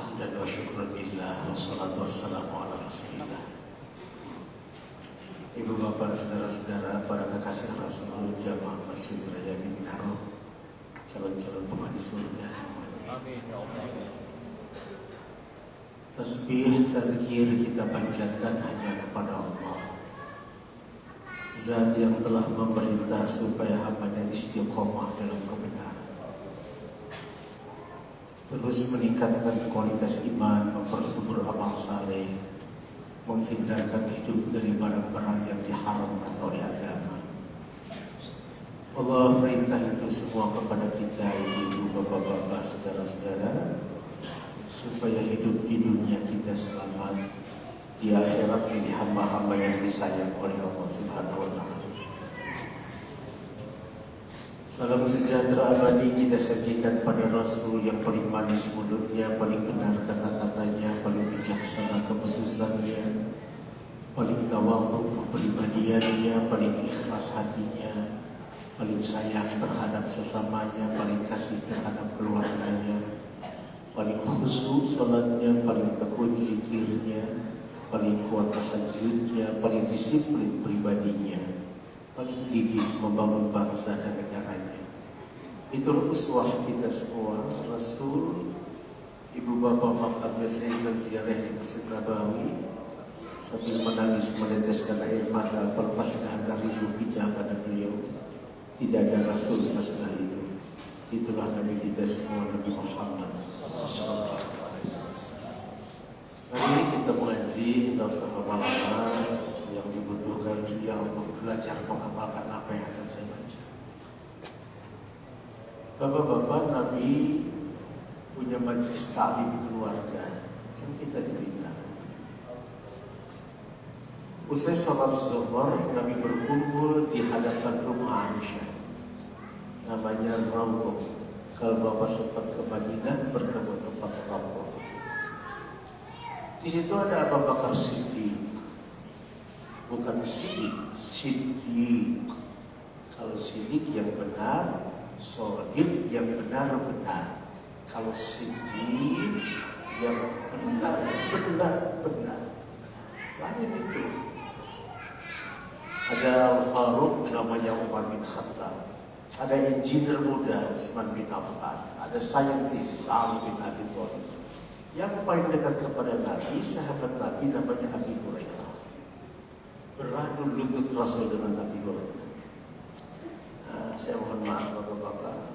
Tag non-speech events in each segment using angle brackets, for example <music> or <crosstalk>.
Hamdan wa syukur billah Wassalatu wassalamu ala rasulillah. Ibu bapak saudara-saudara Para kekasih Rasul Jamaah Masjid Raya Bintaro Calon-calon penghuni surga. Ya. Tasbih tazkir kita panjatkan hanya kepada Allah. Zat yang telah memerintah supaya hambanya istiqomah dalam kebenaran Terus meningkatkan kualitas iman, mempersubur amal saleh Menghindarkan hidup dari barang-barang yang diharamkan oleh agama Allah perintah itu semua kepada kita Ibu, bapak-bapak, saudara-saudara supaya hidup di dunia kita selamat di akhirat ini hamba-hamba yang disayang oleh Allah Subhanahu wa taala. Salam sejahtera abadi kita sajikan pada Rasul yang paling manis mulutnya, paling benar kata-katanya, paling bijaksana keputusannya, paling tawadhu kepribadiannya, paling ikhlas hatinya, paling sayang terhadap sesamanya, paling kasih terhadap keluarganya, paling khusyuk salatnya, paling tekun zikirnya, paling kuat tahajudnya, paling disiplin pribadinya, paling gigih membangun bangsa dan negaranya. Itulah uswah kita semua, Rasul, Ibu Bapak makamnya saya berziarah di Masjid Nabawi sambil menangis meneteskan air mata pelepasnya agar rindu kita pada beliau. Tidak ada Rasul sesudah itu. Itulah Nabi kita semua Nabi Muhammad. Mari kita mengaji tidak usah lama-lama yang dibutuhkan dia untuk belajar mengamalkan apa yang akan saya baca. Bapak-bapak Nabi punya majlis taklim keluarga yang kita diberitakan. Usai sholat zuhur, Nabi berkumpul di hadapan rumah Aisyah. Namanya Rawdoh. Kalau Bapak sempat ke Madinah, bertemu tempat Rawdoh. Di situ ada Abu Bakar Siddiq. Bukan Siddiq, Siddiq. Kalau Siddiq yang benar, Sodik yang benar-benar. Kalau Siddiq yang benar, benar-benar. Banyak itu. Ada Al-Faruq namanya Umar bin Khattab. Ada engineer muda Usman bin Affan. Ada saintis Sa'ad bin Abi Thalib. Yang paling dekat kepada Nabi, sahabat Nabi namanya Abi Hurairah. Beradu lutut Rasul dengan Nabi Hurairah. Nah, saya mohon maaf bapak-bapak.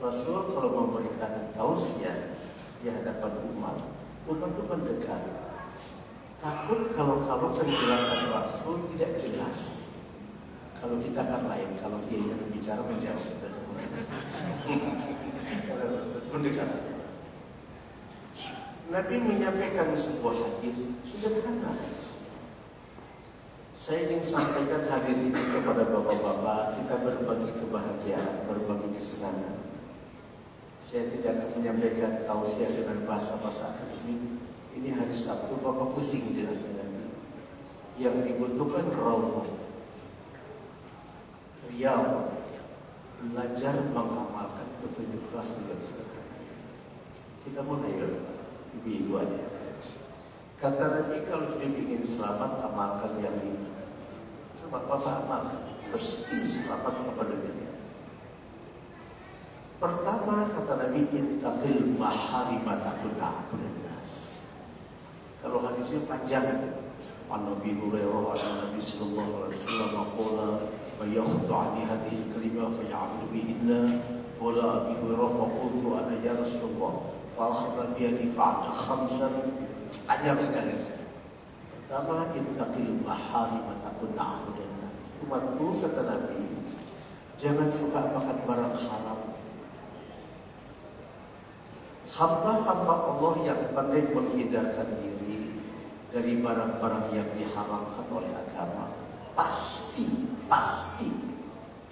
Rasul kalau memberikan tausiah di hadapan umat, umat itu mendekat. Takut kalau-kalau penjelasan Rasul tidak jelas. Kalau kita kan lain, kalau dia yang bicara menjawab kita semua. <laughs> Mendekat. Nabi menyampaikan sebuah hadis sederhana. Saya ingin sampaikan hadis ini kepada bapak-bapak, kita berbagi kebahagiaan, berbagi kesenangan. Saya tidak akan menyampaikan tausiah dengan bahasa-bahasa akademik. Ini hari Sabtu, bapak pusing dengan ini. Yang dibutuhkan rawat Riau belajar mengamalkan petunjuk Rasul sederhana. Kita mulai ya, ibu-ibu aja. Kata Nabi kalau hidup ingin selamat amalkan yang ini. Coba bapak amalkan, pasti selamat kepada dunia. Pertama kata Nabi intaqil maharimata kunah Kalau hadisnya panjang, An Nabi Hurairah an Nabi sallallahu alaihi wasallam qala wa yakhudhu anni hadhihi kalimah fa ya'budu bihinna qala Abi Hurairah fa qultu ana ya Rasulullah fa akhadha bi yadi fa'ata khamsan panjang sekali. Pertama ittaqil maharim takun na'budan umatku kata Nabi jangan suka makan barang haram. Hamba-hamba Allah yang pandai menghindarkan diri dari barang-barang yang diharamkan oleh agama pasti pasti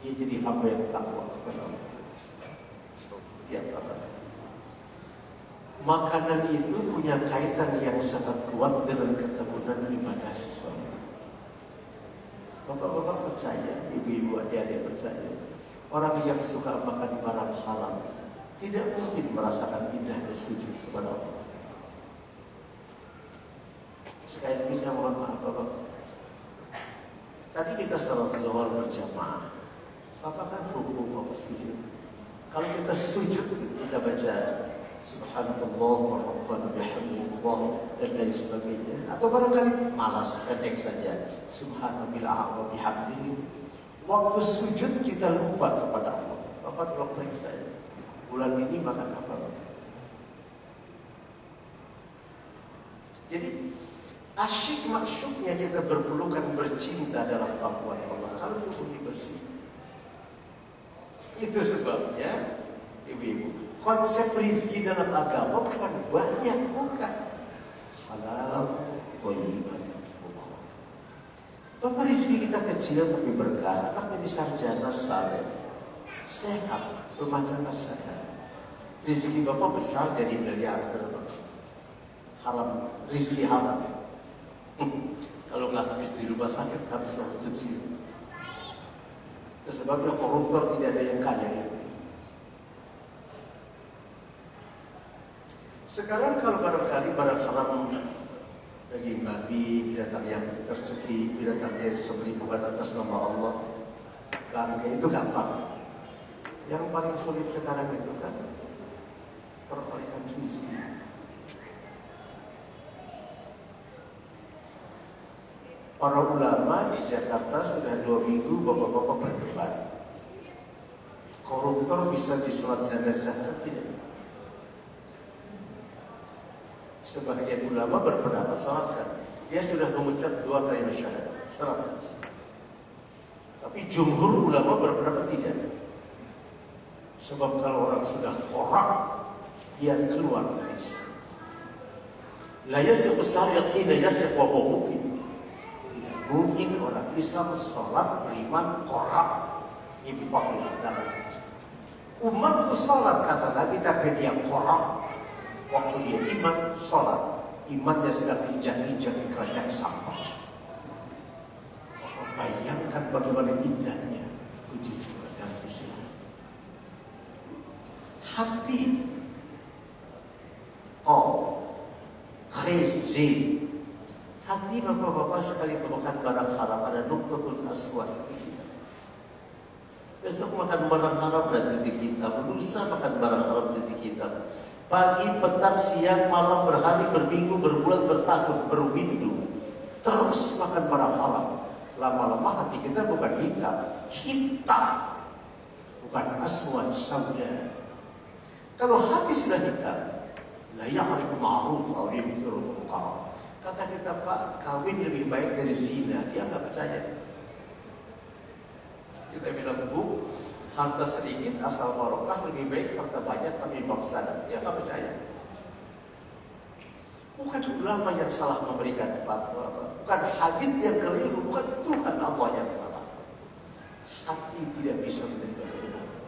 dia jadi hamba yang takwa kepada Allah. Ya makanan itu punya kaitan yang sangat kuat dengan ketekunan ibadah seseorang bapak-bapak percaya ibu-ibu adik-adik percaya orang yang suka makan barang halal tidak mungkin merasakan indah dan sujud kepada Allah Sekali lagi saya mohon maaf Bapak. Tadi kita salat zuhur berjamaah. Bapak kan hukum Bapak sujud. Kalau kita sujud kita baca Subhanallah wa rabbana bihamdillah dan lain sebagainya. Atau barangkali malas pendek saja. Subhanallah wa bihamdillah waktu sujud kita lupa kepada Allah. Bapak tolong periksa ya bulan ini makan apa jadi asyik maksudnya kita berpelukan bercinta dalam pangkuan Allah. Kalau tubuh bersih itu sebabnya ibu-ibu Konsep rizki dalam agama bukan banyak, bukan. Halal, thayyiban, Bapak rizki kita kecil tapi berkah, anak jadi sarjana saleh, sehat, rumah tangga sehat. Rizki bapak besar jadi miliarder, haram, rizki haram. <laughs> Kalau nggak habis di rumah sakit, habis waktu kecil. Itu sebabnya koruptor tidak ada yang kaya ya. Sekarang kalau barangkali barang haram daging babi, binatang yang tercegi, binatang yang disembelih bukan atas nama Allah, bangga itu gampang. Yang paling sulit sekarang itu kan perolehan rezeki. Para ulama di Jakarta sudah dua minggu bapak-bapak berdebat. Koruptor bisa disolat jenazah tidak? Sebagian ulama berpendapat sholatkan. Dia sudah mengucap dua kali syahadat. Sholatkan. Tapi jumhur ulama berpendapat tidak. Sebab kalau orang sudah korak, dia keluar dari Islam. La yasiq sariq ila yasiq wa mungkin. Orang Islam sholat beriman korak. Impossible. Umatku sholat kata Nabi tapi dia korak waktu dia iman sholat. Imannya sedang injak-injak di kerajaan sampah. Bayangkan bagaimana indahnya puji dan Islam hati. Oh khizi hati bapak-bapak sekali memakan barang haram. Ada nuktatul aswad. Besok makan barang haram dan titik kita Berusaha makan barang haram titik kita Pagi, petang, siang, malam, berhari, berminggu, berbulan, bertahun, berminggu. Terus makan barang haram. Lama-lama hati kita bukan hitam, hitam. Bukan aswad sauda. Kalau hati sudah hitam, la ya'rifu ma'ruf aw yunkiru munkar. Kata kita Pak, kawin lebih baik dari zina. Dia nggak percaya. Kita bilang, Bu, harta sedikit asal barokah lebih baik harta banyak tapi mafsadat. Dia nggak percaya. Bukan ulama yang salah memberikan fatwa, bukan hadis yang keliru, bukan Tuhan Allah yang salah. Hati tidak bisa menerima kebenaran.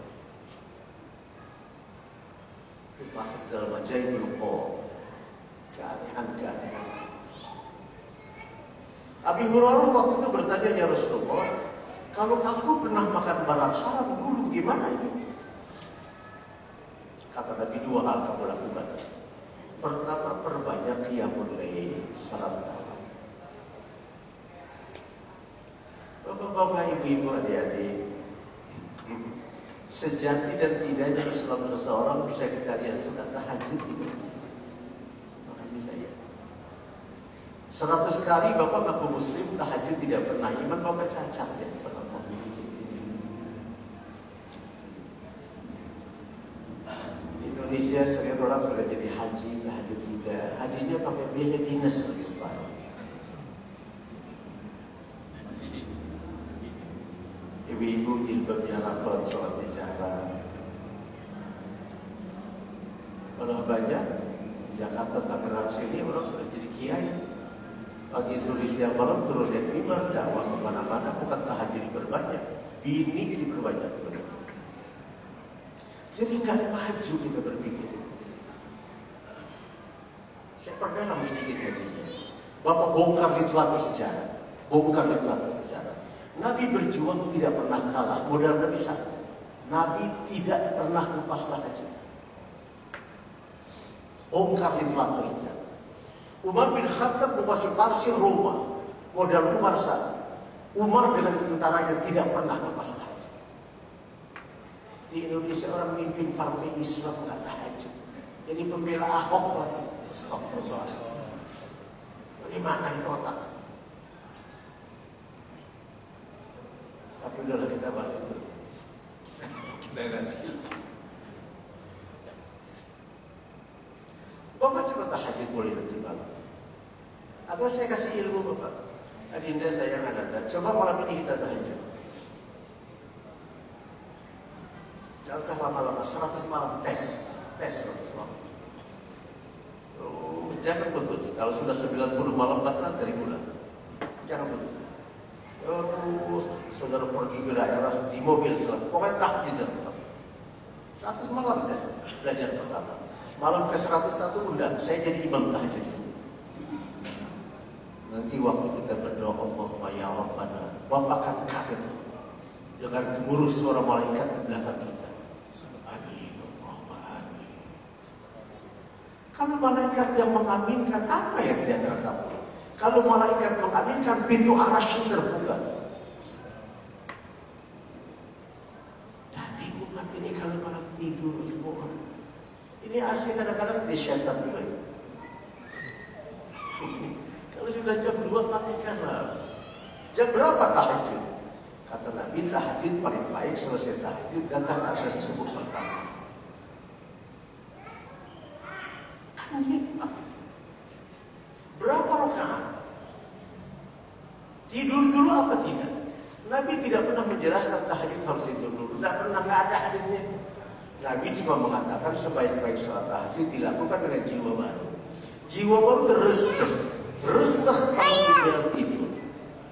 Itu masuk dalam ajaibul qaul. Keanehan-keanehan. Abi Hurairah waktu itu bertanya ya Rasulullah, kalau aku pernah makan barang haram dulu gimana ini? Kata Nabi dua hal kamu lakukan. Pertama perbanyak qiyamul lail salat malam. Bapak-bapak, ibu-ibu, adik-adik, sejati dan tidaknya Islam seseorang bisa kita lihat suka tahajud itu. Makasih saya. Seratus kali Bapak ngaku Muslim tahajud tidak pernah iman Bapak cacat ya. Indonesia sekian orang sudah jadi haji, haji tidak. Hajinya pakai biaya dinas sekarang. Ibu-ibu jilbabnya rapat, sholatnya jarang. Kalau banyak, Jakarta, Tangerang sini orang sudah jadi kiai. Pagi sore siang malam turun lihat iman, dakwah ke mana-mana, bukan tahajud berbanyak. Bini diperbanyak. Jadi nggak maju kita berpikir. Saya perdalam sedikit hajinya. Bapak bongkar telaga sejarah. Bongkar telaga sejarah. Nabi berjuang tidak pernah kalah. Modal Nabi satu. Nabi tidak pernah lepas haji. Bongkar telaga sejarah. Umar bin Khattab menguasai Parsi Roma, modal Umar saat. Umar dengan tentaranya tidak pernah lepas tahajud. Di Indonesia orang mimpin partai Islam nggak tahajud. Jadi pembela Ahok lagi. Stop, Bagaimana itu otak? Tapi udahlah kita bahas itu. Kita nanti. Bapak coba tahajud boleh nanti malam. Atau saya kasih ilmu Bapak. Adinda saya yang ada. Coba malam ini kita tahajud. Jangan usah lama-lama, 100 malam tes. Tes 100 malam. Terus jangan putus. Kalau sudah 90 malam batal dari bulan. Jangan putus. Terus saudara pergi ke daerah di mobil selalu. Pokoknya tahajud jangan 100 malam tes. Belajar pertama. Malam ke 101 undang. Saya jadi imam tahajud. Nanti waktu kita berdoa Allah ya Rabbana, Bapak akan kaget dengan gemuruh suara malaikat di belakang kita. Kalau malaikat yang mengaminkan apa yang tidak terkabul? Kalau malaikat mengaminkan pintu arasy terbuka. Tapi umat ini kalau malam tidur semua, ini asli kadang-kadang di syaitan juga. Kalau sudah jam 2 matikanlah. Jam berapa tahajud? Kata Nabi, tahajud paling baik selesai tahajud datang azan subuh pertama. Kan nikmat. Berapa rakaat? Tidur dulu apa tidak? Nabi tidak pernah menjelaskan tahajud harus tidur dulu. Tidak pernah, nggak ada hadisnya. Nabi cuma mengatakan sebaik-baik sholat tahajud dilakukan dengan jiwa baru. Jiwa baru terus Terus dalam tidur.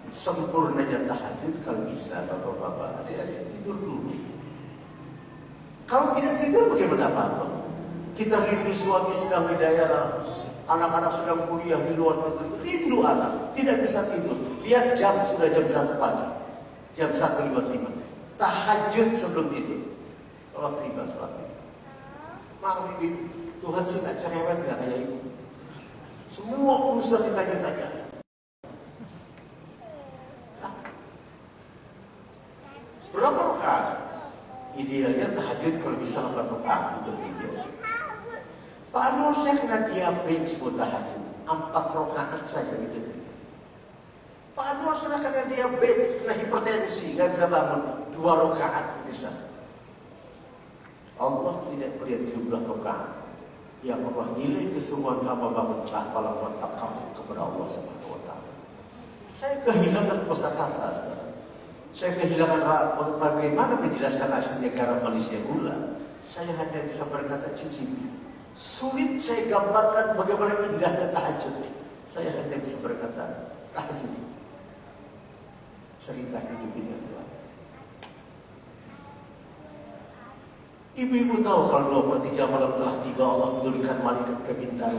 Sempurnanya tahajud kalau bisa bapak-bapak adik-adik tidur dulu. Kalau tidak tidur bagaimana apa? Kita rindu suami sedang daerah, anak-anak sedang kuliah di luar negeri, rindu anak, tidak bisa tidur. Lihat jam sudah jam satu pagi, jam satu lima lima. Tahajud sebelum tidur. Kalau terima sholat Maaf Tuhan suka cerewet gak kayak itu? Semua urusan ditanya-tanya. Berapa rakaat? Idealnya tahajud kalau bisa 8 rakaat untuk tidur. Pak Anwar saya kena diabetes buat tahajud. Empat rakaat saja gitu. Pak Anwar sudah kena diabetes, kena hipertensi, nggak bisa bangun. Dua rakaat bisa. Allah tidak melihat jumlah rakaat. Ya Allah nilai kesemuan hamba bangunlah kalau watak kamu kepada Allah taala. Saya kehilangan kosakata Saya kehilangan bagaimana menjelaskan asalnya garam Malaysia gula. Saya hanya bisa berkata cicipi. Sulit saya gambarkan bagaimana indahnya tahajud. Saya hanya bisa berkata tahajud. Cerita hidup ini adalah Ibu-ibu tahu kalau dua per tiga malam telah tiba Allah menurunkan malaikat ke bintang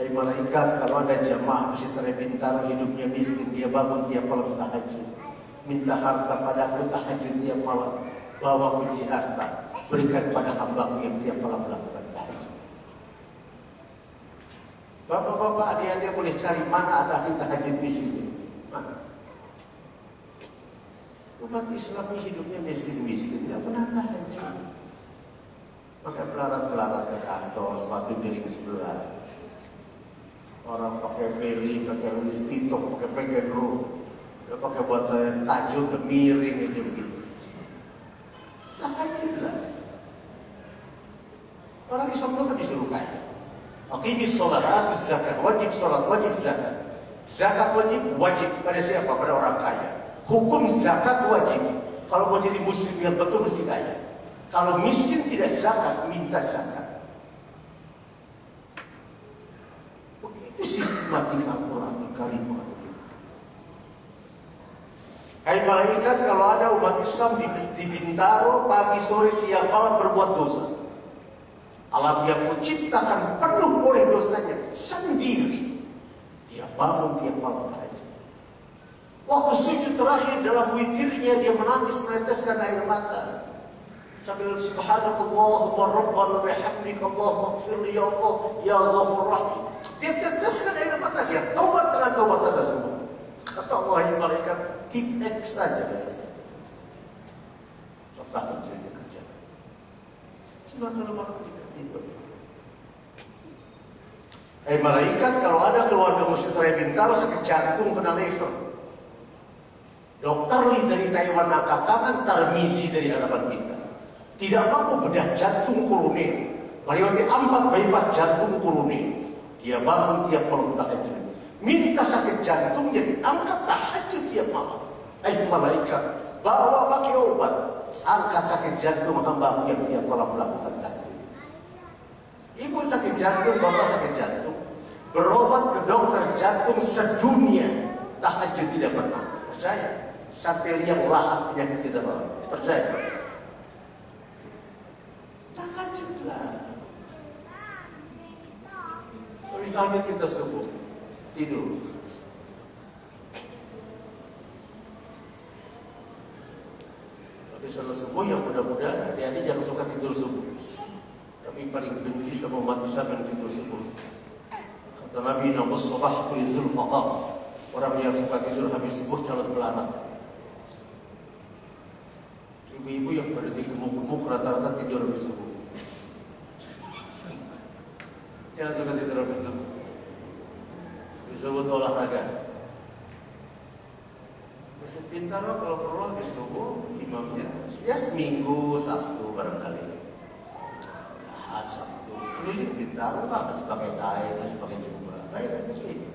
Hai malaikat kalau ada jamaah masih sore bintang hidupnya miskin dia bangun tiap malam tahajud. Minta harta pada aku tahajud tiap malam. Bawa kunci harta berikan pada hamba yang tiap malam melakukan tahajud. Bapak-bapak adik-adik boleh cari mana ada ahli tahajud di sini? Umat Islam hidupnya miskin-miskin, tidak pernah tahajud. Maka pelarat-pelarat ke kantor, sepatu miring sebelah. Orang pakai beli, pakai Louis Vuitton, pakai Pegero, dia pakai buat tajuk, miring itu begitu. Orang Islam itu kan disuruh kaya. Aqimi sholat, zakat, wajib sholat, wajib zakat. Zakat wajib, wajib pada siapa? Pada orang kaya. Hukum zakat wajib. Kalau mau jadi muslim yang betul mesti kaya. Kalau miskin tidak zakat, minta zakat. Begitu sistematik Al-Quran Karim. Malaikat kalau ada umat Islam di, di Bintaro pagi sore siang malam berbuat dosa. Alam yang menciptakan penuh oleh dosanya sendiri. Dia bangun tiap malam tadi. Waktu sujud terakhir dalam witirnya dia menangis meneteskan air mata. sambil subhanallah rabbana bihamdika Allahumma ighfirli ya Allah ya ghafur rahim dia teteskan air mata dia taubat dengan taubat anda semua kata Allah yang keep X saja biasanya serta kerja kerja cuma kalau malam kita tidur Eh malaikat kalau ada keluarga muslim saya Bintaro sakit jantung kena lever. Dokter Lee dari Taiwan angkat tangan Tarmizi dari hadapan kita. Tidak mampu bedah jantung koroner. Mariwati ampat bypass jantung koroner. Dia bangun tiap malam tahajud. Minta sakit jantung jadi angkat tahajud tiap malam. Eh malaikat, bawa pakai obat. Angkat sakit jantung hamba yang tiap malam melakukan tahajud. Ibu sakit jantung, bapak sakit jantung. Berobat ke dokter jantung sedunia. Tahajud tidak pernah. Percaya? Sampai lihat lahap penyakit tidak pernah. Percaya? Tahajudlah. Tahajud kita subuh. Tidur. Habis salat subuh yang mudah-mudahan adik-adik jangan suka tidur subuh tapi paling benci sama umat Islam yang tidur subuh. Kata Nabi Nabi Sabah Kulizul Faqah Orang yang suka tidur habis subuh calon pelarat. Ibu-ibu yang di gemuk-gemuk rata-rata tidur habis subuh. Yang suka tidur habis subuh. Itu olahraga. Masih pintar kalau perlu habis subuh imamnya. Ya seminggu, Sabtu barangkali. Ahad Sabtu keliling ditaruh lah masih pakai kain masih pakai jubah kain aja gitu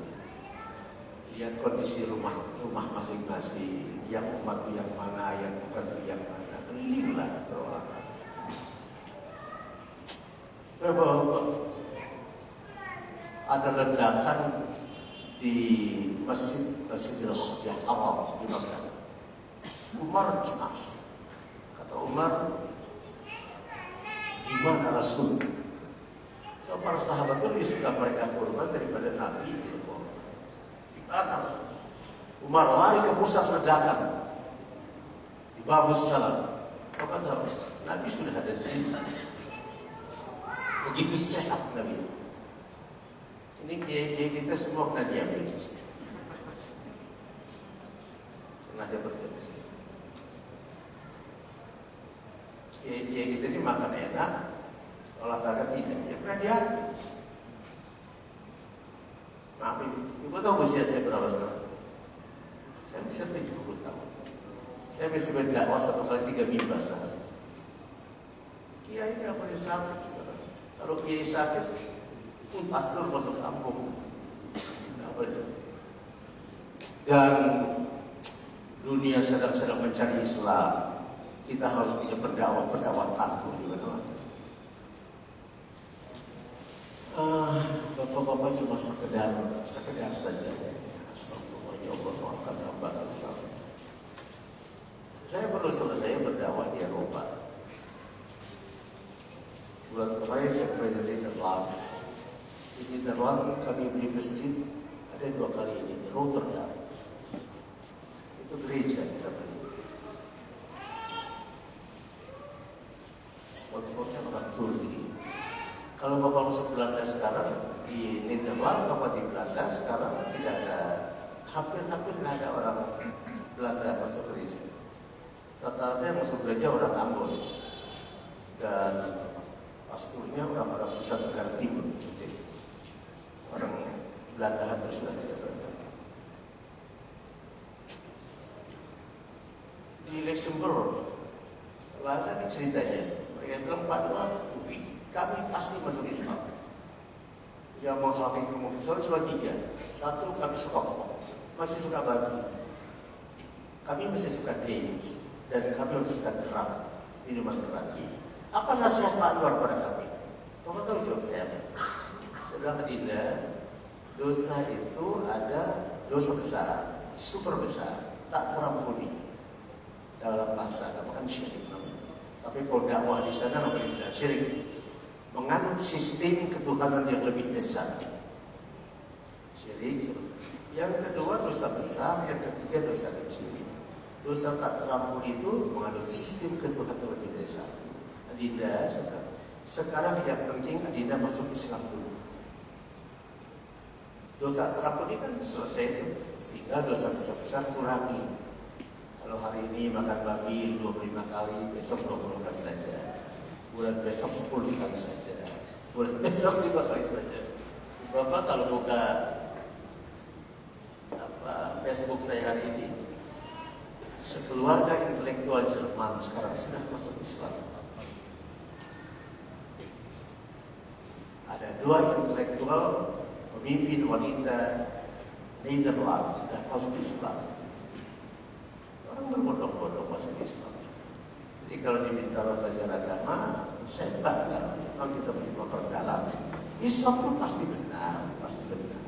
lihat kondisi rumah rumah masing-masing yang umat yang mana yang bukan yang mana keliling lah berorang Bapak ada ledakan di masjid Masjidil Haram di Makkah. Umar cemas. Kata Umar, Gimana Rasul? So, para sahabat itu lebih suka mereka kurban daripada Nabi. Gimana Rasul? Umar lari ke pusat ledakan di Babus Salam. Apa Nabi sudah ada di sini. Begitu sehat Nabi. Ini kiai kita semua pernah diabetes. Pernah diabetes. kiai-kiai kita ini makan enak, olahraga tidak. Ya karena diabetes. Maaf ibu, ibu tahu usia saya berapa sekarang? Saya usia 70 tahun. Saya masih berdakwah satu kali tiga mimbar sehari. Kiai ini apa boleh sakit sekarang. Kalau kiai sakit, pastor masuk kampung. Dan dunia sedang-sedang mencari Islam kita harus punya pendakwah-pendakwah tangguh di mana-mana. Uh, Bapak-bapak cuma sekedar sekedar saja. Astagfirullah ya Allah. Saya baru selesai berdakwah di Eropa. Bulan kemarin saya pernah di Nederland. Di Nederland kami beli masjid ada dua kali ini di Rotterdam. Itu gereja kita beli. spot-spotnya mengatur ini. Kalau Bapak masuk Belanda sekarang di Nederland, Bapak di Belanda sekarang tidak ada hampir-hampir tidak ada orang Belanda masuk gereja. Rata-rata yang masuk gereja orang Ambon dan pasturnya orang-orang Nusa Tenggara Timur. Orang Belanda hampir sudah tidak berada. Di Luxembourg, lagi ceritanya, mereka bilang Pak Noah, kami pasti masuk Islam. Yang menghalangi kemungkinan cuma tiga. Satu kami suka masih suka babi. Kami masih suka dance dan kami masih suka drum, minuman keras. Apa nasihat Pak Anwar pada kami? Kamu tahu jawab saya? Saya bilang Adinda, dosa itu ada dosa besar, super besar, tak terampuni dalam bahasa agama kan syirik namanya. Tapi kalau dakwah di sana namanya syirik. Menganut sistem ketuhanan yang lebih dari. Syirik. Yang kedua dosa besar, yang ketiga dosa kecil. Dosa tak terampuni itu menganut sistem ketuhanan yang lebih dari. Adinda sekarang yang penting Adinda masuk Islam dulu. Dosa terampuni kan selesai itu, sehingga dosa-dosa besar kurangi. Kalau hari ini makan babi 25 kali, besok 20 kali saja. Bulan besok 10 kali saja. Bulan besok 5 kali saja. Bapak kalau buka apa Facebook saya hari ini, sekeluarga intelektual Jerman sekarang sudah masuk Islam. Ada dua intelektual pemimpin wanita Netherlands sudah masuk Islam. Orang berbondong-bondong masuk Islam. Jadi kalau diminta belajar agama, saya bangga. Kalau kita mesti memperdalam, Islam itu pasti benar, pasti benar.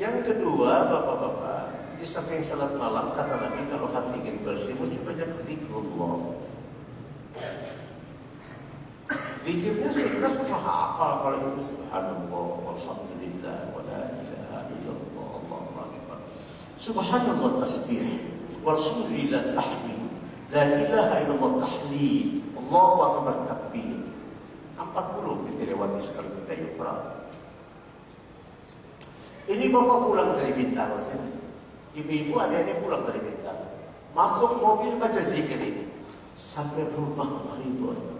Yang kedua, bapak-bapak, di samping salat malam kata Nabi kalau hati ingin bersih mesti banyak zikrullah. Zikirnya sebenarnya semua hafal kalau itu subhanallah walhamdulillah wa la ilaha illallah Allahu akbar. Subhanallah tasbih walhamdulillah tahmid la ilaha illallah tahlil Allahu akbar takbir. 40 kita lewati sekali kita yukra. Ini bapak pulang dari Bintaro. Ibu-ibu ada yang pulang dari Bintaro. Masuk mobil baca zikir ini. Sampai rumah Maridon.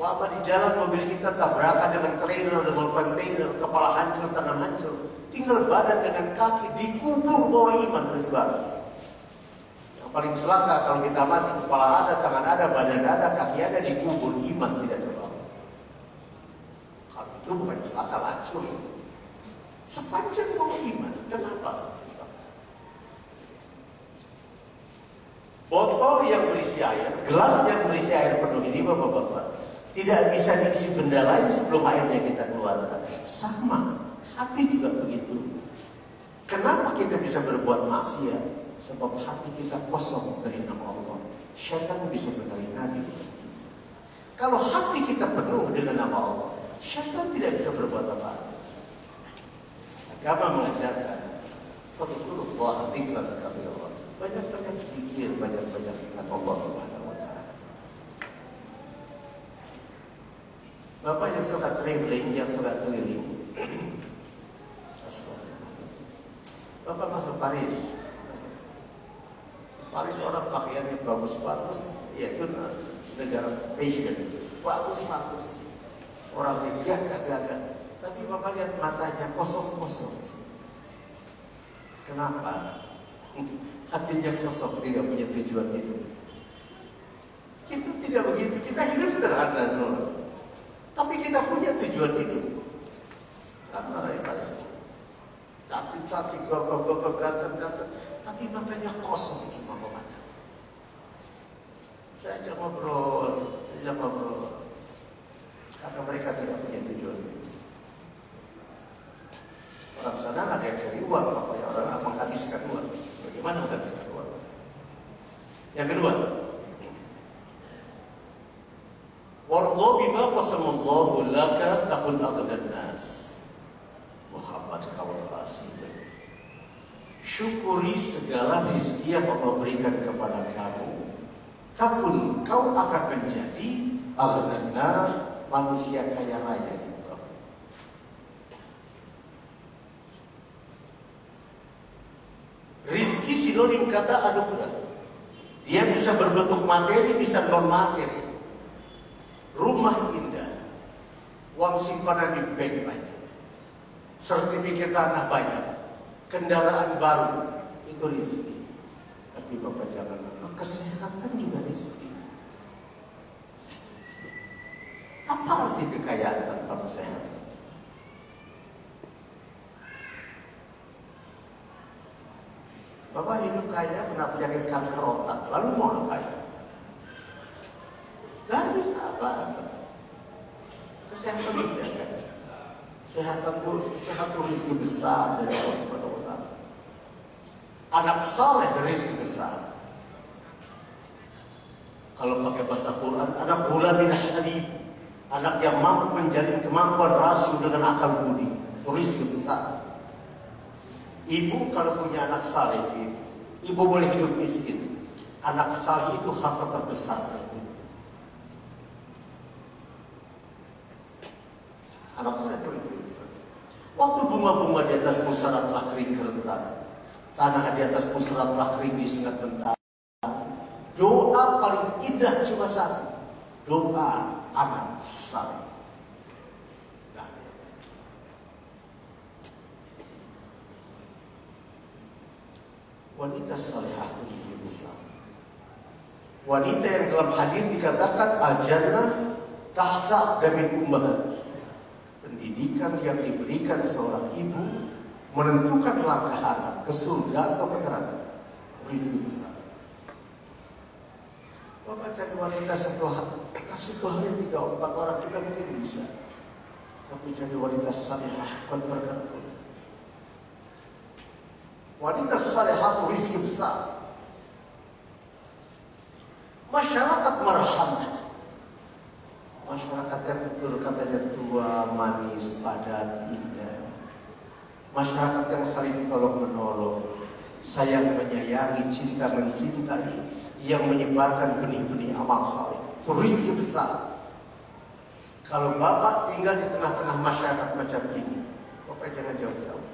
Wabah di jalan mobil kita tabrakan dengan trailer, dengan kontainer, kepala hancur, tangan hancur. Tinggal badan dengan kaki dikubur bawah iman dari baris. Yang paling celaka kalau kita mati, kepala ada, tangan ada, badan ada, kaki ada, dikubur iman tidak terbawa. Kalau itu bukan celaka lacur. Sepanjang bawah iman. Kenapa? Botol yang berisi air, gelas yang berisi air penuh ini bapak-bapak tidak bisa diisi benda lain sebelum airnya kita keluarkan. Sama, hati juga begitu. Kenapa kita bisa berbuat maksiat? Sebab hati kita kosong dari nama Allah. Syaitan bisa nabi. Kalau hati kita penuh dengan nama Allah, syaitan tidak bisa berbuat apa-apa. Agama mengajarkan, Fadulullah tinggal kami Allah. Banyak-banyak zikir, banyak-banyak ingat Allah Subhanahu wa taala. Bapak yang suka traveling, yang suka keliling. Bapak masuk Paris. Paris orang pakaiannya bagus-bagus, ya itu negara fashion. Bagus-bagus. Orangnya gagah-gagah. Tapi Bapak lihat matanya kosong-kosong. Kenapa? hatinya kosong, tidak punya tujuan hidup. Kita tidak begitu, kita hidup sederhana semua. Tapi kita punya tujuan hidup. Karena yang cantik-cantik, gagah-gagah, ganteng-ganteng. Tapi matanya kosong semua memandang. Saya ajak ngobrol, saya ajak ngobrol. Karena mereka tidak punya tujuan. Orang sana ada yang cari uang, makanya orang menghabiskan uang. Bagaimana menghabiskan uang? Yang kedua, Warḍa bima qasamallahu laka takun aghnan nas. Muhammad kawan rasul. Syukuri segala rezeki yang Allah berikan kepada kamu. Takun kau akan menjadi aghnan nas, manusia kaya raya. Rizki sinonim kata anugerah. Dia bisa berbentuk materi, bisa non materi. Rumah indah, uang simpanan di bank banyak, sertifikat tanah banyak, kendaraan baru, itu rezeki. Tapi Bapak jangan lupa, kesehatan juga rezeki. Apa arti kekayaan tanpa kesehatan? Bapak hidup kaya kena penyakit kanker otak, lalu mau apa ya? Bisa apa Kesehatan dijaga. Terus, kesehatan rezeki besar dari Allah Subhanahu wa. Anak saleh rezeki besar. Kalau pakai bahasa Quran, anak gula bin halim, anak yang mampu menjalin kemampuan rasio dengan akal budi, rezeki besar. Ibu kalau punya anak saleh, ibu boleh hidup miskin. Anak saleh itu harta terbesar. Anak saya tulis Waktu bunga-bunga di atas pusara telah kering kerentan, tanah di atas pusara telah kering disengat bentar. Doa paling indah cuma satu. Doa aman saleh. Wanita salehah itu besar. Wanita yang dalam hadis dikatakan al-jannah tahta dami ummahat pendidikan yang diberikan seorang ibu menentukan langkah anak ke surga atau ke neraka. Rizki besar. Bapak cari wanita satu hari, kasih Tuhan tiga empat orang kita mungkin bisa. Tapi cari wanita salihah konverkan pun. Wanita salihah itu rizki besar. Masyarakat marhamah Masyarakat yang betul katanya tua, manis, padat, indah. Masyarakat yang saling tolong menolong, sayang menyayangi, cinta mencintai, yang menyebarkan benih-benih amal saleh. Rizki besar. Kalau Bapak tinggal di tengah-tengah masyarakat macam ini, Bapak jangan jauh-jauh.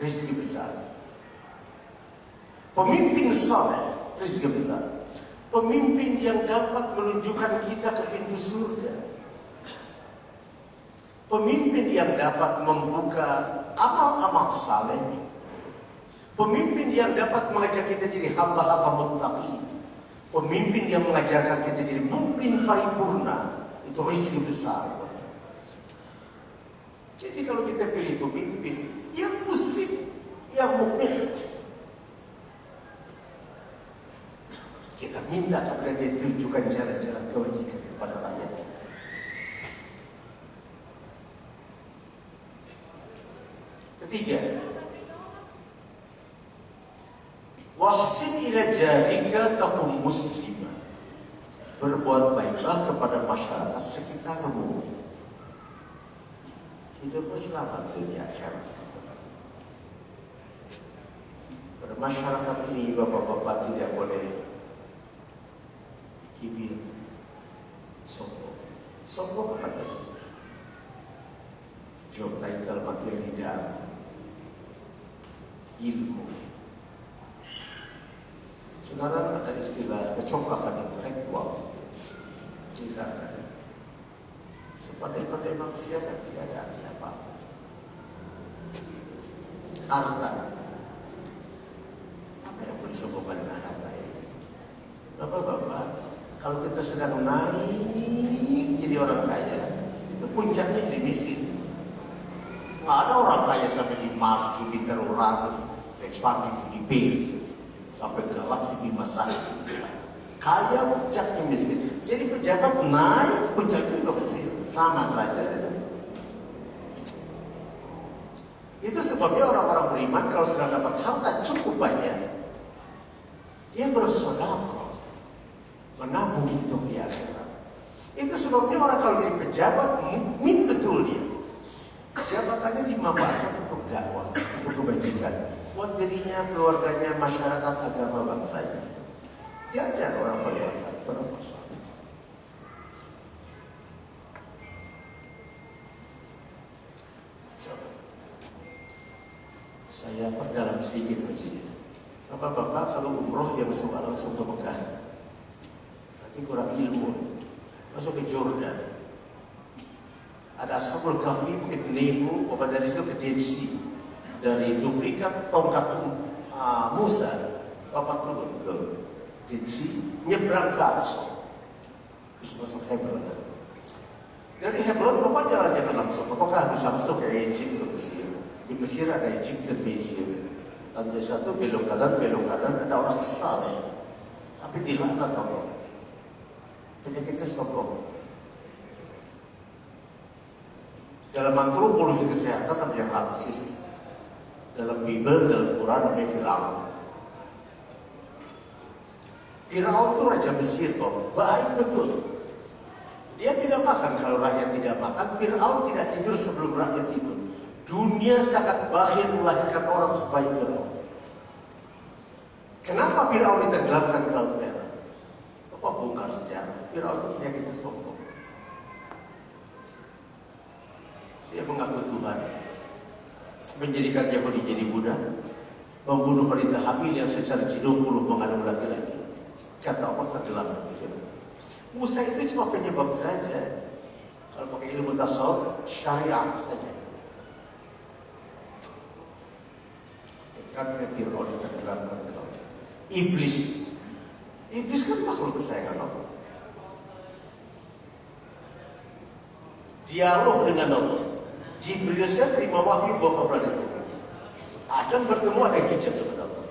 Rizki besar. Pemimpin saleh, rizki besar. Pemimpin yang dapat menunjukkan kita ke pintu surga. Pemimpin yang dapat membuka amal-amal saleh. Pemimpin yang dapat mengajak kita jadi hamba-hamba muttaqin. Pemimpin yang mengajarkan kita jadi mungkin paripurna. Itu risiko besar. Jadi kalau kita pilih pemimpin yang muslim, yang mukmin, Kita minta kepada dia tunjukkan jalan-jalan kewajiban kepada rakyat. Ketiga, wahsin ila jarika takum muslimah. Berbuat masyarakat sekitarmu. Hidupmu selamat dunia akhirat. Pada masyarakat ini bapak-bapak tidak boleh kibir, sombong. Sombong apa saja? Job title materi dan ilmu. Sekarang ada istilah kecokakan intelektual. Tidak ada. Sepandai-pandai manusia kan tidak ada arti apa. Harta. Apa yang bersombongan dengan harta ini? Bapak-bapak, kalau kita sedang naik jadi orang kaya, itu puncaknya jadi miskin. Nggak ada orang kaya sampai di Mars, Jupiter, Uranus, ekspansi di B, sampai galaksi Bima Kaya puncaknya miskin. Jadi pejabat naik, puncaknya juga miskin. Sama saja. Itu sebabnya orang-orang beriman kalau sedang dapat harta cukup banyak, dia bersedekah menabung untuk di. Itu sebabnya orang kalau jadi pejabat mukmin betul dia. Jabatannya dimanfaatkan untuk dakwah, untuk kebajikan. Buat dirinya, keluarganya, masyarakat, agama, bangsanya. Tiada orang berbakat, bermasalah. Saya perdalam sedikit aja. Bapak-bapak kalau umroh yang suka langsung ke Mekah ini kurang ilmu. Masuk ke Jordan. Ada Ashabul Kahfi bukit Nebu, bapak dari situ ke Dead Dari duplikat tongkat uh, Musa, bapak turun ke Dead nyebrang ke. Bisa masuk Hebron. Dari Hebron bapak jalan-jalan langsung. Apakah bisa masuk ke Egypt ke Mesir? Di Mesir ada Egypt dan Mesir. Lantai satu belok kanan, belok kanan, ada orang saleh. Tapi dilaknat Allah penyakit sombong. Dalam antropologi kesehatan yang analisis. Dalam Bible, dalam Quran, ada Firaun. Firaun itu raja Mesir kok, baik betul. Dia tidak makan kalau rakyat tidak makan. Firaun tidak tidur sebelum rakyat tidur. Dunia sangat bahir melahirkan orang sebaik Firaun. Kenapa Firaun ditenggelamkan ke laut merah? Apa bongkar sejarah? Firaun itu penyakitnya sombong. Dia mengaku Tuhan, menjadikannya menjadi budak, membunuh perintah hamil yang secara jinak puluh mengandung laki-laki. Kata Allah tenggelam. Musa itu cuma penyebab saja. Kalau pakai ilmu tasawuf, syariah saja. Karena Fir'aun tenggelam tenggelam. Iblis. Iblis kan makhluk kesayangan Allah. Dialog dengan Allah. Jibril saja terima wahyu bahwa itu. Adam bertemu ada hijab dengan Allah.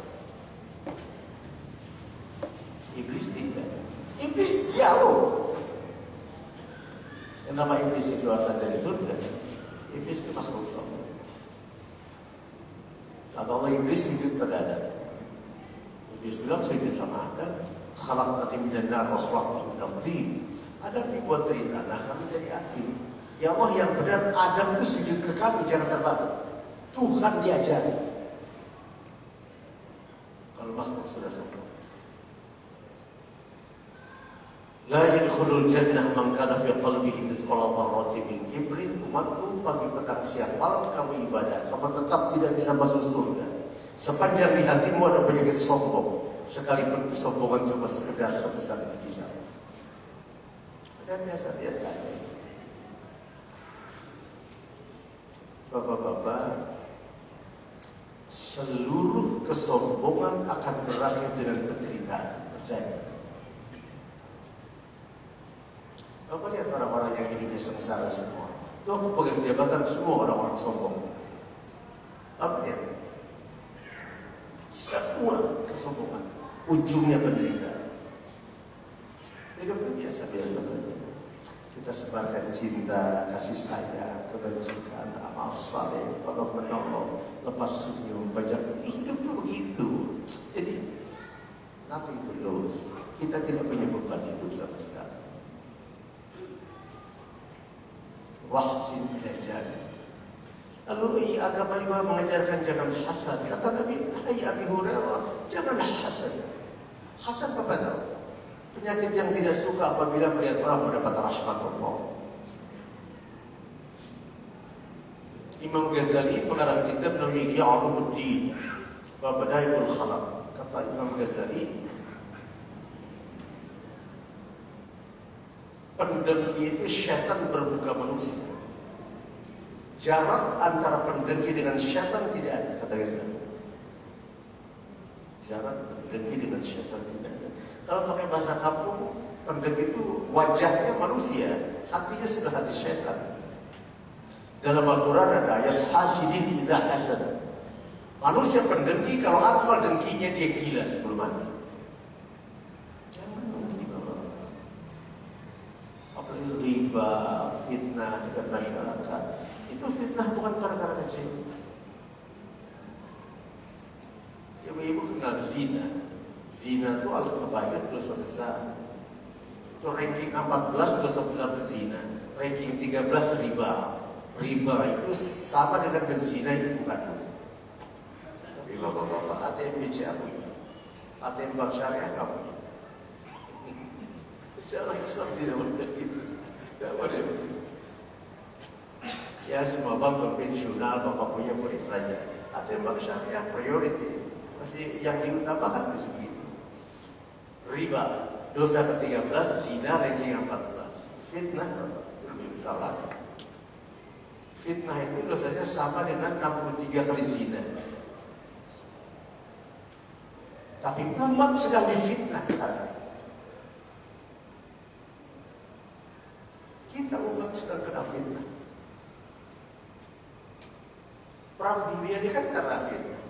Iblis tidak. Iblis dialog. Yang nama iblis itu dikeluarkan dari surga. Iblis itu makhluk Allah. Kata Allah iblis itu terhadap. Iblis bilang bisa sama Adam. Khalaq nanti minan wa khalaq Ada dibuat dari tanah, kami dari api. Ya Allah yang benar Adam itu sujud ke kami jangan terbalik. Tuhan diajari. Kalau makhluk sudah sempurna. La yadkhulul jannah man kana fi qalbihi mithqala dzarratin min kibrin. Umatku pagi petang siang malam kamu ibadah. Kamu tetap tidak bisa masuk surga. Sepanjang di hatimu ada penyakit sombong. Sekalipun kesombongan cuma sekedar sebesar biji sapi dan biasa-biasa Bapak-bapak, seluruh kesombongan akan berakhir dengan penderitaan. Percaya. Bapak lihat orang-orang yang hidupnya sengsara semua. Itu aku pegang jabatan semua orang-orang sombong. Bapak lihat. Semua kesombongan. Ujungnya penderitaan. Hidup itu biasa-biasa saja. Kita sebarkan cinta, kasih sayang, kebajikan, amal saleh, tolong menolong, lepas senyum, banyak hidup itu begitu. Jadi nanti tulus. Kita tidak punya beban hidup sama sekali. Wahsin belajar. Lalu agama juga mengajarkan jangan hasad. Kata Nabi, Hai Abi Hurairah, jangan hasad. Hasad apa tahu? Penyakit yang tidak suka apabila melihat orang mendapat rahmat Allah. Imam Ghazali pengarang kitab namanya Ya'uluddin wa Badaikul Khalaq. Kata Imam Ghazali, pendengki itu syaitan berbuka manusia. Jarak antara pendengki dengan syaitan tidak ada, kata Ghazali. Jarak pendengki dengan syaitan tidak ada. Kalau pakai bahasa kampung, pendek itu wajahnya manusia, hatinya sudah hati syaitan. Dalam Al-Quran ada ayat hasidin tidak hasad. Manusia pendengki kalau akal dengkinya dia gila sebelum mati. Jangan mungkin Apalagi riba, fitnah dengan masyarakat. Itu fitnah bukan perkara kecil. Ibu-ibu kenal zina. Zina itu al-kabair dosa besar. Itu ranking 14 dosa besar berzina. Ranking 13 riba. Riba itu sama dengan berzina itu bukan. Tapi bapak-bapak ATM BCA punya. ATM Bank Syariah kamu. Seorang Islam tidak boleh gitu. Tidak boleh begitu. Ya semua bank konvensional bapak punya boleh saja. ATM Bank Syariah priority. Masih yang diutamakan di sini riba. Dosa ke-13 zina ranking 14. Fitnah lebih besar. Fitnah itu dosanya sama dengan 63 kali zina. Tapi umat sedang difitnah sekarang. Kita umat sedang kena fitnah. Perang dunia ini kan karena fitnah.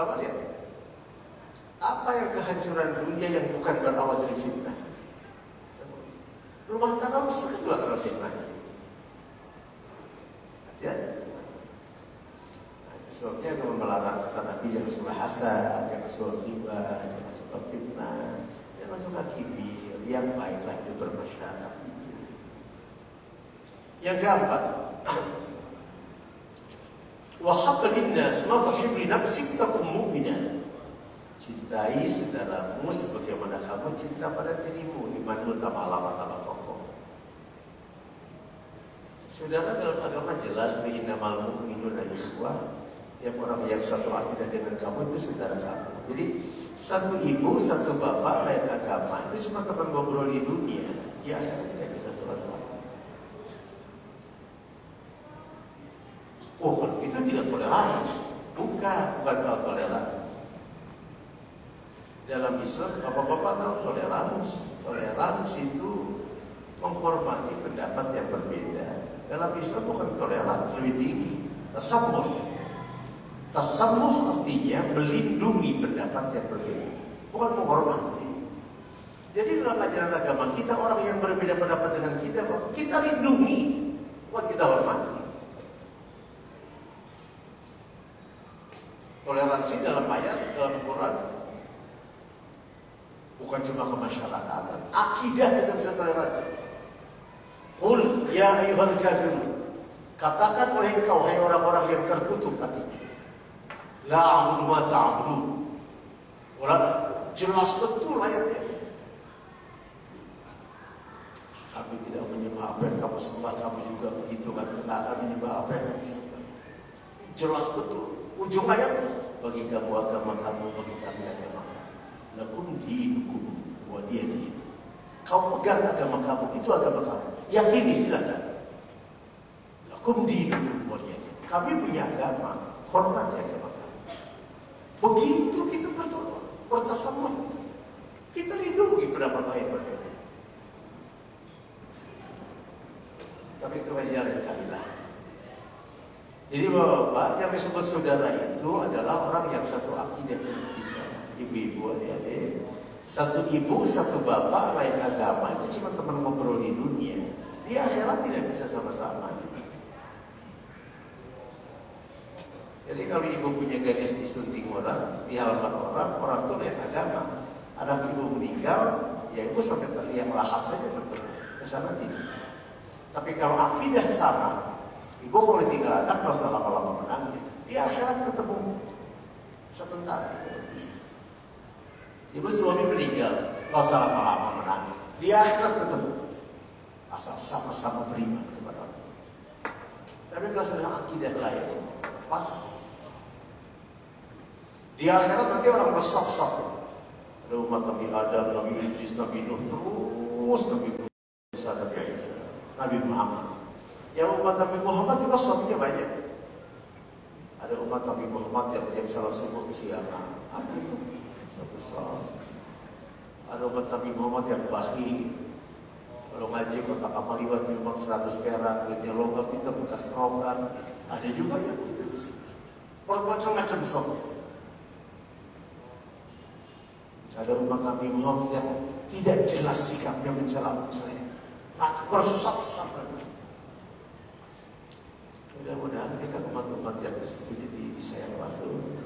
Apa lihat? Apa yang kehancuran dunia yang bukan berawal dari fitnah? Rumah tangga rusak kedua karena fitnah. Hati-hati. Nah, sebabnya kalau melarang kata Nabi yang suka hasad, yang suka riba, yang suka fitnah, yang suka kibir, yang baiklah itu bermasyarakat. Yang keempat, <clears throat> Wahab linnas ma tuhibbu nafsik takum mu'minah. Cintai saudaramu sebagaimana kamu cinta pada dirimu. Iman utama alamat ala pokok. Saudara dalam agama jelas innamal mu'minuna ikhwah. Yang orang yang satu akidah dengan kamu itu saudara kamu. Jadi satu ibu, satu bapak lain agama itu cuma teman ngobrol di dunia. Ya, tidak bisa sama-sama. Oh, itu tidak toleransi. Bukan, bukan soal. Dalam Islam, bapak-bapak tahu toleransi. Toleransi itu menghormati pendapat yang berbeda. Dalam Islam bukan toleransi lebih tinggi. Tasawuf. Tasawuf artinya melindungi pendapat yang berbeda. Bukan menghormati. Jadi dalam ajaran agama kita orang yang berbeda pendapat dengan kita, kita lindungi, bukan kita hormati. Toleransi dalam ayat dalam Quran bukan cuma ke masyarakat, akidah kita bisa toleransi. Qul ya ayuhal kafirun. Katakan oleh engkau hai orang-orang yang tertutup hati. La a'budu ma ta'budu. Orang jelas betul ayatnya. Kami tidak menyembah apa yang kamu sembah, kamu juga begitu kan? Tidak akan menyembah apa yang kamu sembah. Jelas betul. Ujung ayat bagi kamu agama kamu, bagi kami agama. Lakum dinukum wa dia din. Kau pegang agama kamu, itu agama kamu. Yakini silakan. Lakum dinukum wa dia din. Kami punya agama, hormat agama kami. Begitu kita bertolak, bertasamuh. Kita lindungi pendapat lain berbeda. Tapi yang kalilah. Jadi bapak yang disebut saudara itu adalah orang yang satu akidah. Ibu-ibu adik-adik. Satu ibu, satu bapak, lain agama itu cuma teman ngobrol di dunia. Di akhirat tidak bisa sama-sama. Jadi kalau ibu punya gadis disunting orang, di halaman orang, orang itu lain agama. Anak ibu meninggal, ya ibu sampai yang lahat saja betul. Ke sana tidak. Tapi kalau akidah sama, ibu boleh tinggal anak kalau usah lama-lama menangis. Di akhirat ketemu sebentar. Ibu suami meninggal, nggak usah lama-lama menangis. Di akhirat ketemu. Asal sama-sama beriman kepada Allah. Tapi kalau sudah akidah lain, pas. Di akhirat nanti orang bersop-sop. Ada umat Nabi Adam, Nabi Idris, Nabi Nuh, terus Nabi Musa, Nabi Isa, Nabi Muhammad. Yang umat Nabi Muhammad juga suaminya banyak. Ada umat Nabi Muhammad yang jam salah subuh kesiangan. Saat. Ada umat Nabi Muhammad yang bakhil. Kalau ngaji kota Kamaliwat memang 100 perak, duitnya logam kita bekas kerokan. Ada juga yang begitu. Bermacam-macam soal. Ada umat Nabi Muhammad yang tidak jelas sikapnya mencela saya. Bersop-sop. Mudah-mudahan kita umat-umat yang di situ jadi bisa yang masuk.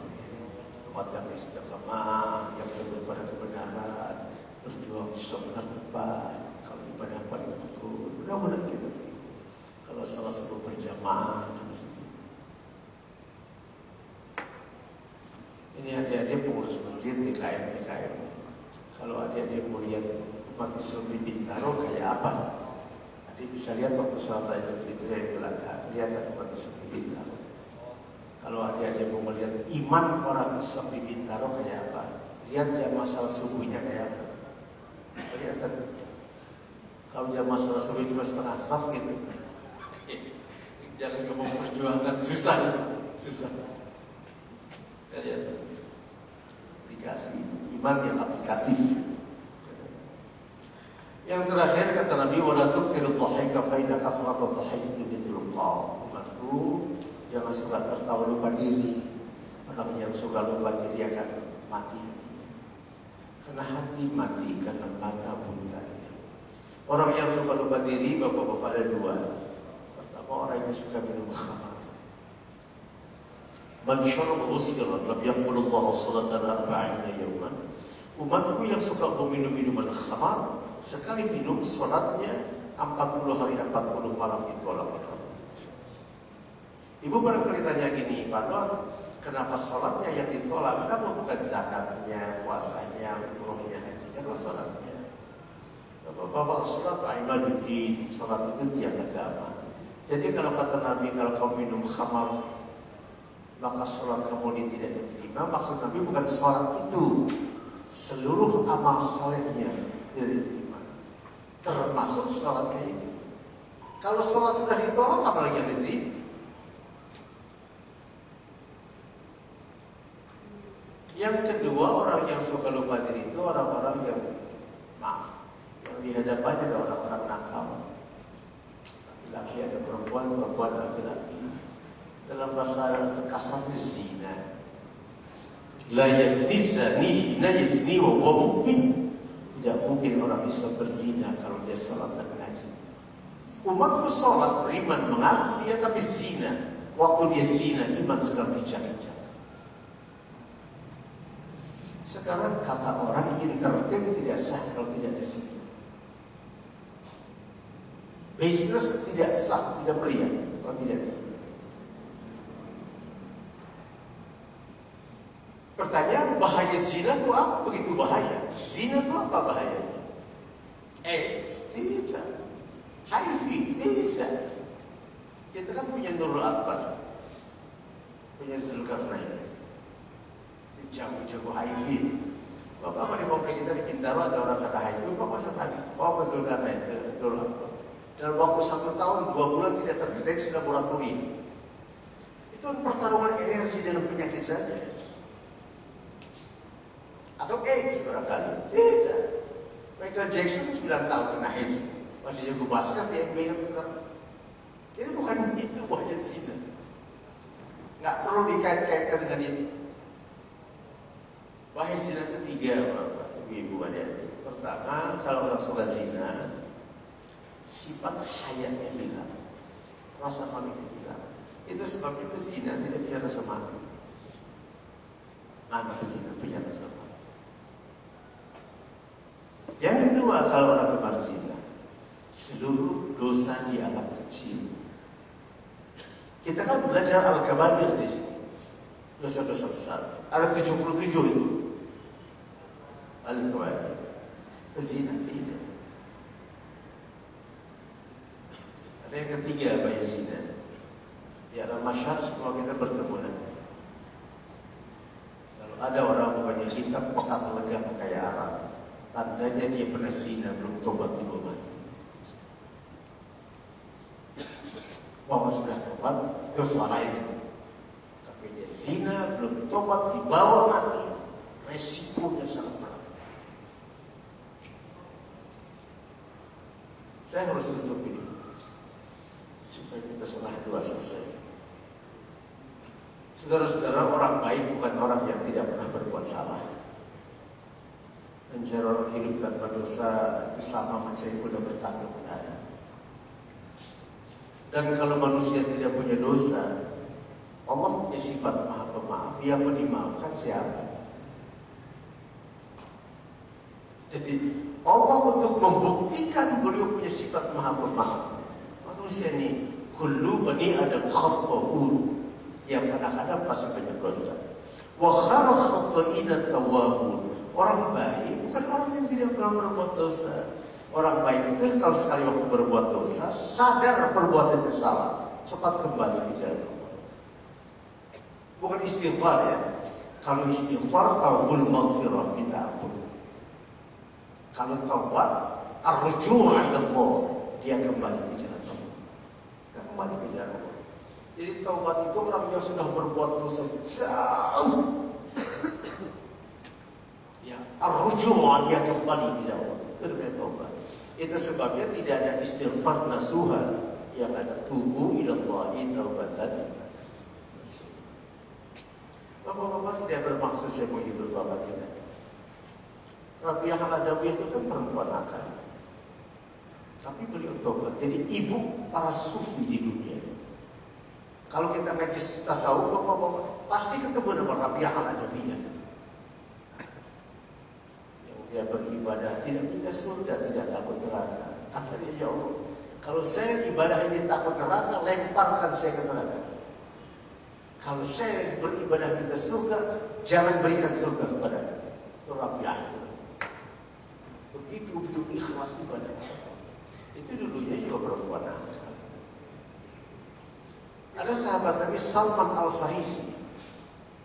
Umat yang istiqamah, yang betul pada kebenaran, berjuang di sebelah depan, kalau ibadah paling teguh. Mudah-mudahan kita kalau salah satu berjamaah Ini adik-adik pengurus masjid DKM DKM. Kalau adik-adik mau lihat umat Islam di Bintaro kayak apa? Adik bisa lihat waktu sholat Idul Fitri itu ada lihat umat di. Kalau adik-adik mau melihat iman orang Islam di Bintaro kayak apa? Lihat jamaah salat subuhnya kayak apa? Kelihatan. Kalau jamaah salat subuh cuma setengah saf gitu. Jangan ngomong perjuangan susah, susah. Kalian dikasih iman yang aplikatif. Yang terakhir kata Nabi wala tughfiru dhahika fa inna kathrata mithlul qaw. Umatku jangan suka tertawa lupa diri. Orang yang suka lupa diri akan mati. Karena hati mati karena mata buta. Orang yang suka lupa diri bapak-bapak ada dua. Pertama orang yang suka minum khamar. Man syarab usyirat lam yaqbul Allah salatan arba'ina yawman. Umatku yang suka meminum minuman khamar sekali minum salatnya 40 hari 40 malam ditolak oleh Allah. Ibu barangkali tanya gini, Pak Nur, kenapa sholatnya yang ditolak? Kenapa bukan zakatnya, puasanya, umrohnya, haji? Kenapa sholatnya? Bapak-bapak sholat ibaduddin, sholat itu tiang agama. Jadi kalau kata Nabi kalau kau minum khamar maka sholat kamu tidak diterima. Maksud Nabi bukan sholat itu, seluruh amal solehnya tidak diterima. Termasuk sholatnya itu. Kalau sholat sudah ditolak, apalagi yang diterima? Yang kedua, orang yang suka lupa diri itu orang-orang yang maaf, yang di hadapannya ada orang-orang nakal. Laki-laki ada perempuan, perempuan laki-laki. Dalam bahasa kasarnya zina. La yazni zani, la yazni wa huwa Tidak mungkin orang bisa berzina kalau dia sholat dan ngaji. Umatku sholat, beriman, mengaku dia tapi zina. Waktu dia zina, iman sedang bicara-bicara. Sekarang kata orang entertain tidak sah kalau tidak zina. Bisnis tidak sah, tidak melihat kalau tidak zina. Pertanyaan bahaya zina itu apa begitu bahaya? Zina itu apa bahaya? AIDS tidak. HIV tidak. Kita kan punya Nurul Akbar, punya Zulkarnain, jago-jago HIV. Bapak di komplek kita di Bintaro ada orang kena HIV, Bapak tadi, bawa ke Zulkarnain ke Nurul Akbar. Dalam waktu satu tahun, dua bulan tidak terdeteksi laboratorium. Itu pertarungan energi dengan penyakit saja. Atau AIDS barangkali. Tidak. Michael Jackson 9 tahun kena AIDS. Masih jago basket ya, yang sekarang. Jadi bukan itu bahaya zina. Nggak perlu dikait-kaitkan dengan ini. Bahaya zina itu tiga, Bapak, Ibu, ada. Pertama, kalau orang suka zina, sifat hayatnya hilang. Rasa malunya hilang. Itu sebabnya zina tidak punya rasa malu. Anak zina punya rasa malu. Yang kedua, kalau orang gemar zina, seluruh dosa dianggap kecil. Kita kan belajar al-kabair di sini. Dosa-dosa besar. Ada 77 itu. Al-kabair. Zina tidak. Ada yang ketiga apa ya zina? Ya dalam masyarakat semua kita bertemu nanti. Kalau ada orang punya hitam pekat lega pakai Arab, tandanya dia pernah zina belum tobat tiba. Bahwa sudah tobat dosa lain. Tapi dia zina belum tobat dibawa mati, resikonya sangat berat. Saya harus tutup ini supaya kita setengah dua selesai. Saudara-saudara, orang baik bukan orang yang tidak pernah berbuat salah. Mencari orang hidup tanpa dosa itu sama macam yang sudah bertakwa kepada Dan kalau manusia tidak punya dosa, Allah punya sifat maha pemaaf. Yang mau dimaafkan siapa? Jadi Allah untuk membuktikan beliau punya sifat maha pemaaf. Manusia ini kullu bani adam khata'un. Yang kadang-kadang pasti banyak dosa. Wa khairul khata'ina tawwabun. Orang baik bukan orang yang tidak pernah berbuat dosa. Orang baik itu kalau sekali waktu berbuat dosa, sadar perbuatan itu salah, cepat kembali ke jalan. Bukan istighfar ya. Kalau istighfar, taubul maghfirah, minta ampun. Kalau taubat, arju'u Allah, dia kembali ke jalan Allah. Dia kembali ke jalan Allah. Jadi taubat itu orang yang sudah berbuat dosa jauh Ya, arju'an dia kembali di Allah. Itu namanya taubat. Itu sebabnya tidak ada istighfar nasuha yang ada tubuh ilallahi taubatan. Bapak-bapak tidak bermaksud saya menghibur bapak kita. Rabiah al-Adawi itu kan perempuan akal. Tapi beliau tobat. Jadi ibu para sufi di dunia. Kalau kita ngaji tasawuf, bapak-bapak pasti ketemu dengan Rabiah al-Adawiyah dia beribadah tidak tidak surga tidak takut neraka. Kata dia ya Allah kalau saya ibadah ini takut neraka lemparkan saya ke neraka. Kalau saya beribadah kita surga jangan berikan surga kepada itu Rabiah begitu begitu ikhlas ibadah itu dulunya juga perempuan akal Ada sahabat Nabi Salman Al Farisi,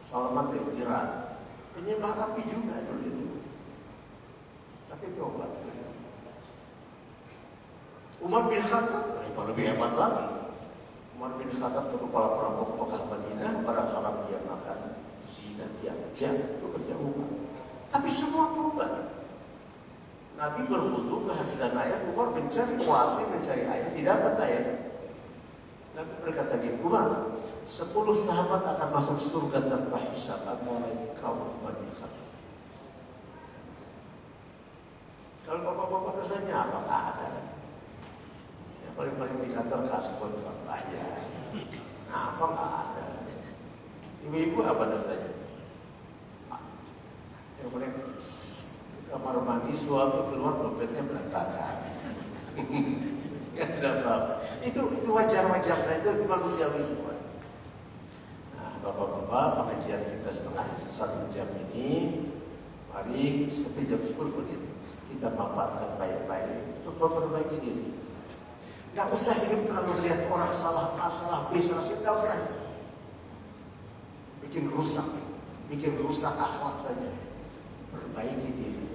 Salman bin Iran, penyembah api juga dulu itu. Tapi tobat. Umar bin Khattab lebih hebat lagi. Umar bin Khattab itu kepala perampok Mekah Madinah, pada haram dia makan zina, dia itu kerja Umar. Tapi semua tobat. Nabi berbutuh kehabisan air, Umar mencari kuasa, mencari air, tidak dapat air. Nabi berkata dia, Umar, sepuluh sahabat akan masuk surga tanpa hisab antara kau Bani Khattab. Kalau bapak-bapak dosanya apa? Gak ada. Yang paling-paling di kantor kasbon. Nah, apa gak ada. Ibu-ibu apa dosanya? Yang paling kamar mandi suami keluar dompetnya berantakan. <laughs> ya tidak apa. Itu itu wajar-wajar saja itu manusiawi semua. Nah, bapak-bapak pengajian kita setengah satu jam ini, mari sampai jam 10 menit kita manfaatkan baik-baik untuk memperbaiki diri. Tidak usah hidup terlalu melihat orang salah A, salah B, salah C, tidak usah. Bikin rusak, bikin rusak akhlak saja. Perbaiki diri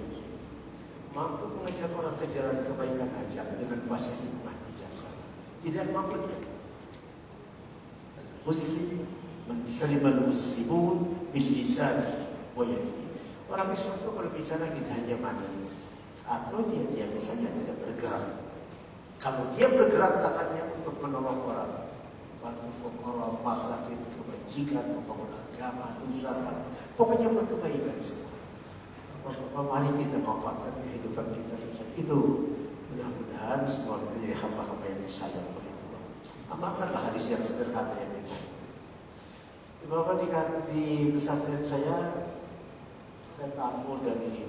mampu mengajak orang ke jalan kebaikan aja dengan bahasa hikmah bijaksana. Tidak mampu dia. Muslim mensaliman muslimun bil lisan wa Orang Islam itu kalau bicara tidak hanya manis atau dia diam saja tidak bergerak. Kalau dia bergerak tangannya untuk menolong orang, bantu orang masakin kebajikan, membangun agama, usaha, pokoknya buat kebaikan semua. Mari kita manfaatkan kehidupan kita itu mudah-mudahan semua menjadi hamba-hamba yang disayang oleh Allah. Amalkanlah hadis yang sederhana yang ini. Bapak di, di pesantren saya ada tamu dari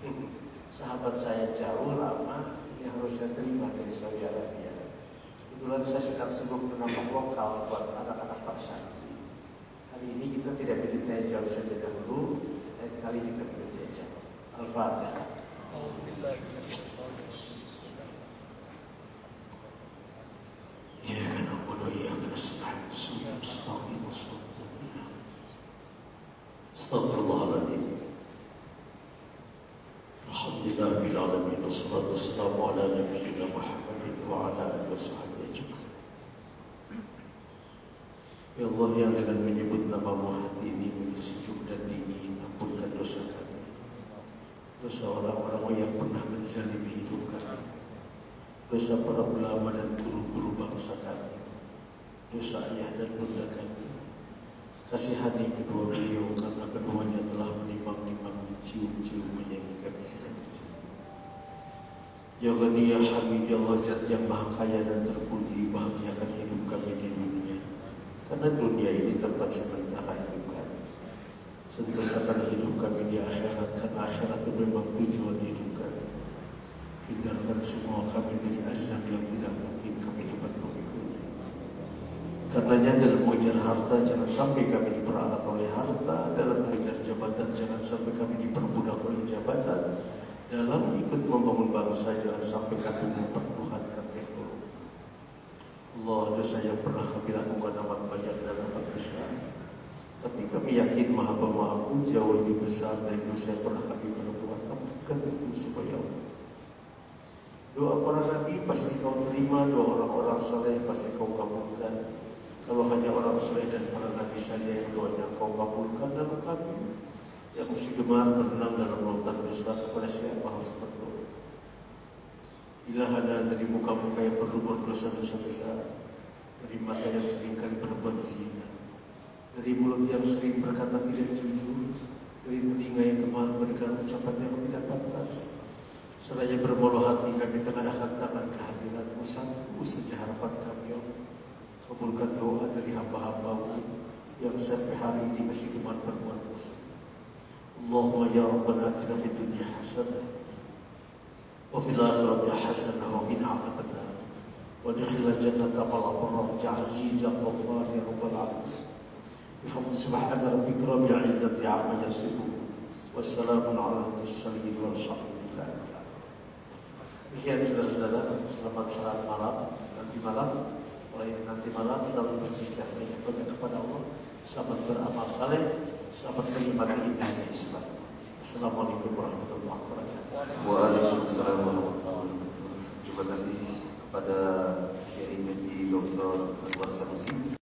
<laughs> sahabat saya jauh lama yang harus saya terima dari Saudi Arabia. Kebetulan saya sedang sibuk menambah lokal buat anak-anak Pak Santri. Hari ini kita tidak berita jauh saja dahulu, dan kali kita الفاتحة. من الشيطان الرجيم بسم الله إياك نعبد وإياك نستعين استغفر الله العظيم. الحمد لله رب العالمين. والصلاة والسلام على نبينا محمد وعلى آله وصحبه أجمعين. Ya Allah yang dengan dosa para ulama dan guru-guru bangsa kami, dosa ayah dan bunda kami. Kasihani kedua beliau karena keduanya telah menimang-nimang cium-cium menyayangi kami kecil. Ya Ghani Ya Hamid Ya Wazat yang maha kaya dan terpuji bahagiakan hidup kami di dunia. Karena dunia ini tempat sementara hidup Sentosakan hidup kami di akhirat Karena akhirat itu memang tujuan hidup kami Hindarkan semua kami dari azab yang tidak mungkin kami dapat memikul Karenanya dalam mengejar harta Jangan sampai kami diperalat oleh harta. Dalam mengejar jabatan Jangan sampai kami diperbudak oleh jabatan. Dalam ikut membangun bangsa Jangan sampai kami mempertuhankan teknologi. Allah dosa yang pernah kami lakukan amat banyak dan amat besar. Tapi kami yakin maha pemaafku jauh lebih besar dari dosa yang pernah kami perbuat. Ampunkan itu supaya Allah. Doa para nabi pasti kau terima, doa orang-orang saleh pasti kau kabulkan. Kalau hanya orang saleh dan para nabi saja yang doanya kau kabulkan dalam kami, yang mesti gemar berenang dalam lautan dosa kepada siapa harus berdoa. Bila ada dari muka-muka yang perlu berdosa-dosa besar, dari mata yang sering kali berbuat zina, dari mulut yang sering berkata tidak jujur, dari telinga yang gemar memberikan ucapan yang tidak pantas. Seraya bermolo hati kami tengadahkan tangan kehadiratmu satu saja harapan kami ya Kabulkan doa dari hamba-hambamu yang sampai hari ini masih gemar berbuat dosa. Allahumma ya Rabbana atina fid dunya hasanah wa fil akhirati hasanah wa qina adzabannar. Wa adkhilna jannata ma'al abrar ya azizan ghaffar ya rabbal alamin. سبحان ربك رب العزة عما يصفون والسلام على المرسلين والحمد لله Demikian saudara-saudara, selamat saat malam. Nanti malam, Mulai nanti malam selalu bersikap Menyebutnya kepada Allah Selamat beramal saleh, selamat menikmati ibadah Islam. Assalamualaikum warahmatullahi wabarakatuh. Waalaikumsalam warahmatullahi wabarakatuh. Terima kasih kepada Kiai Mendi Dr. Anwar Samusim